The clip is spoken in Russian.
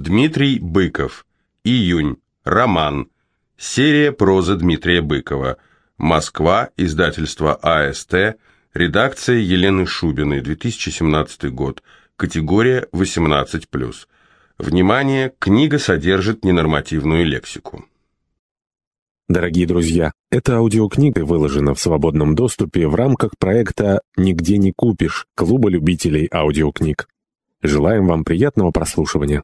Дмитрий Быков. Июнь. Роман. Серия прозы Дмитрия Быкова. Москва. Издательство АСТ. Редакция Елены Шубиной. 2017 год. Категория 18+. Внимание! Книга содержит ненормативную лексику. Дорогие друзья, эта аудиокнига выложена в свободном доступе в рамках проекта «Нигде не купишь» Клуба любителей аудиокниг. Желаем вам приятного прослушивания.